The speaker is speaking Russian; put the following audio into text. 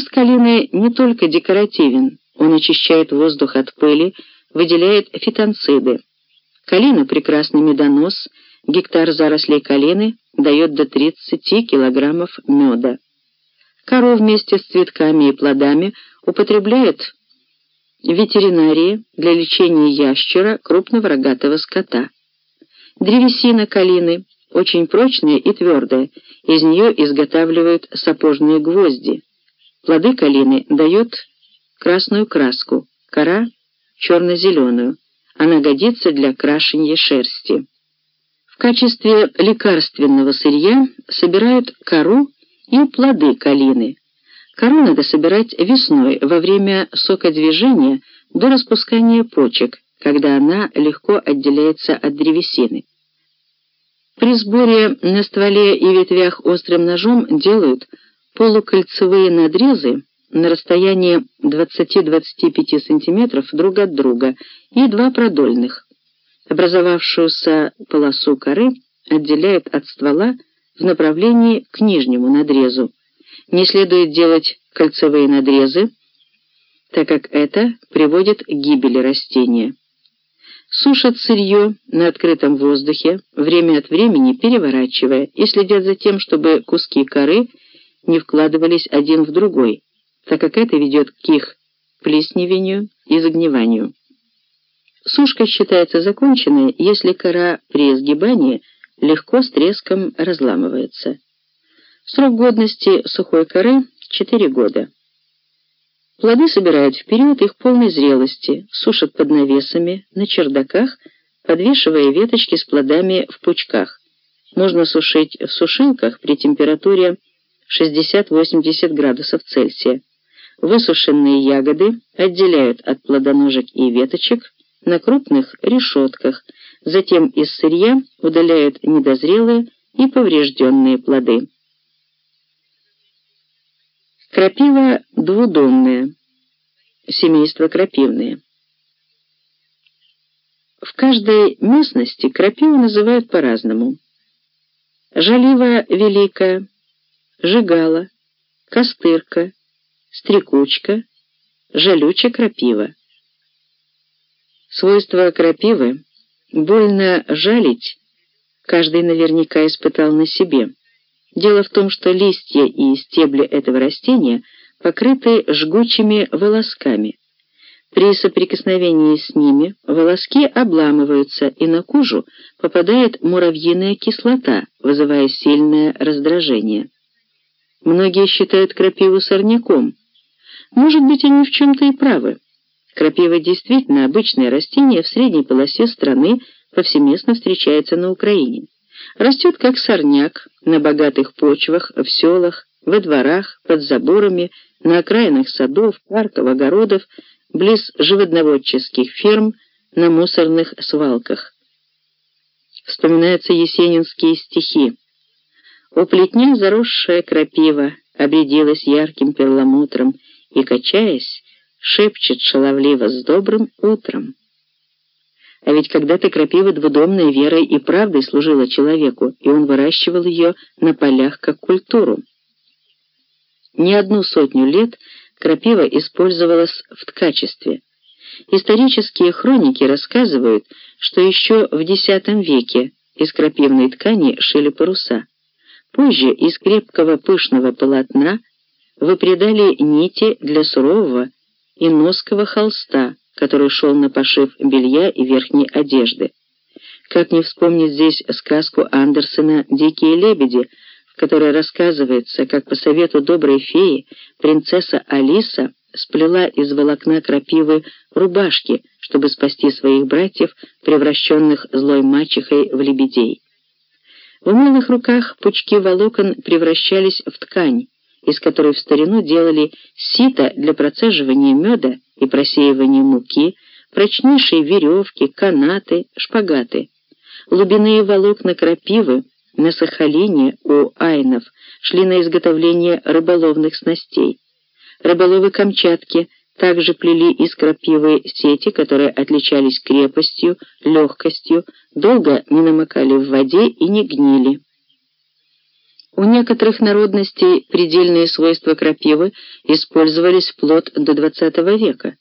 Куст калины не только декоративен, он очищает воздух от пыли, выделяет фитонциды. Калина – прекрасный медонос, гектар зарослей калины дает до 30 килограммов меда. Кору вместе с цветками и плодами употребляют в ветеринарии для лечения ящера крупного рогатого скота. Древесина калины очень прочная и твердая, из нее изготавливают сапожные гвозди. Плоды калины дают красную краску, кора черно-зеленую. Она годится для крашения шерсти. В качестве лекарственного сырья собирают кору и плоды калины. Кору надо собирать весной во время сокодвижения до распускания почек, когда она легко отделяется от древесины. При сборе на стволе и ветвях острым ножом делают полукольцевые надрезы на расстоянии 20-25 см друг от друга и два продольных. Образовавшуюся полосу коры отделяют от ствола в направлении к нижнему надрезу. Не следует делать кольцевые надрезы, так как это приводит к гибели растения. Сушат сырье на открытом воздухе, время от времени переворачивая, и следят за тем, чтобы куски коры не вкладывались один в другой, так как это ведет к их плесневению и загниванию. Сушка считается законченной, если кора при сгибании легко с треском разламывается. Срок годности сухой коры – 4 года. Плоды собирают в период их полной зрелости, сушат под навесами, на чердаках, подвешивая веточки с плодами в пучках. Можно сушить в сушилках при температуре 60-80 градусов Цельсия. Высушенные ягоды отделяют от плодоножек и веточек на крупных решетках, затем из сырья удаляют недозрелые и поврежденные плоды. Крапива двудомная. Семейство крапивные. В каждой местности крапиву называют по-разному. Жалива великая, жигала, костырка, стрекучка, жалюча крапива. Свойства крапивы больно жалить каждый наверняка испытал на себе. Дело в том, что листья и стебли этого растения покрыты жгучими волосками. При соприкосновении с ними волоски обламываются, и на кожу попадает муравьиная кислота, вызывая сильное раздражение. Многие считают крапиву сорняком. Может быть, они в чем-то и правы. Крапива действительно обычное растение в средней полосе страны, повсеместно встречается на Украине. Растет как сорняк на богатых почвах, в селах, во дворах, под заборами, на окраинах садов, парков, огородов, близ животноводческих ферм, на мусорных свалках. Вспоминаются есенинские стихи. У плетня заросшая крапива обрядилась ярким перламутром и, качаясь, шепчет шаловливо с добрым утром. А ведь когда-то крапива двудомной верой и правдой служила человеку, и он выращивал ее на полях как культуру. Не одну сотню лет крапива использовалась в ткачестве. Исторические хроники рассказывают, что еще в X веке из крапивной ткани шили паруса. Позже из крепкого пышного полотна выпредали нити для сурового и ноского холста, который шел на пошив белья и верхней одежды. Как не вспомнить здесь сказку Андерсена «Дикие лебеди», в которой рассказывается, как по совету доброй феи принцесса Алиса сплела из волокна крапивы рубашки, чтобы спасти своих братьев, превращенных злой мачехой в лебедей. В умелых руках пучки волокон превращались в ткань, из которой в старину делали сито для процеживания меда и просеивания муки, прочнейшие веревки, канаты, шпагаты. Лубяные волокна крапивы на Сахалине у айнов шли на изготовление рыболовных снастей. Рыболовы Камчатки также плели из крапивы сети, которые отличались крепостью, легкостью, долго не намокали в воде и не гнили. У некоторых народностей предельные свойства крапивы использовались вплоть до XX века.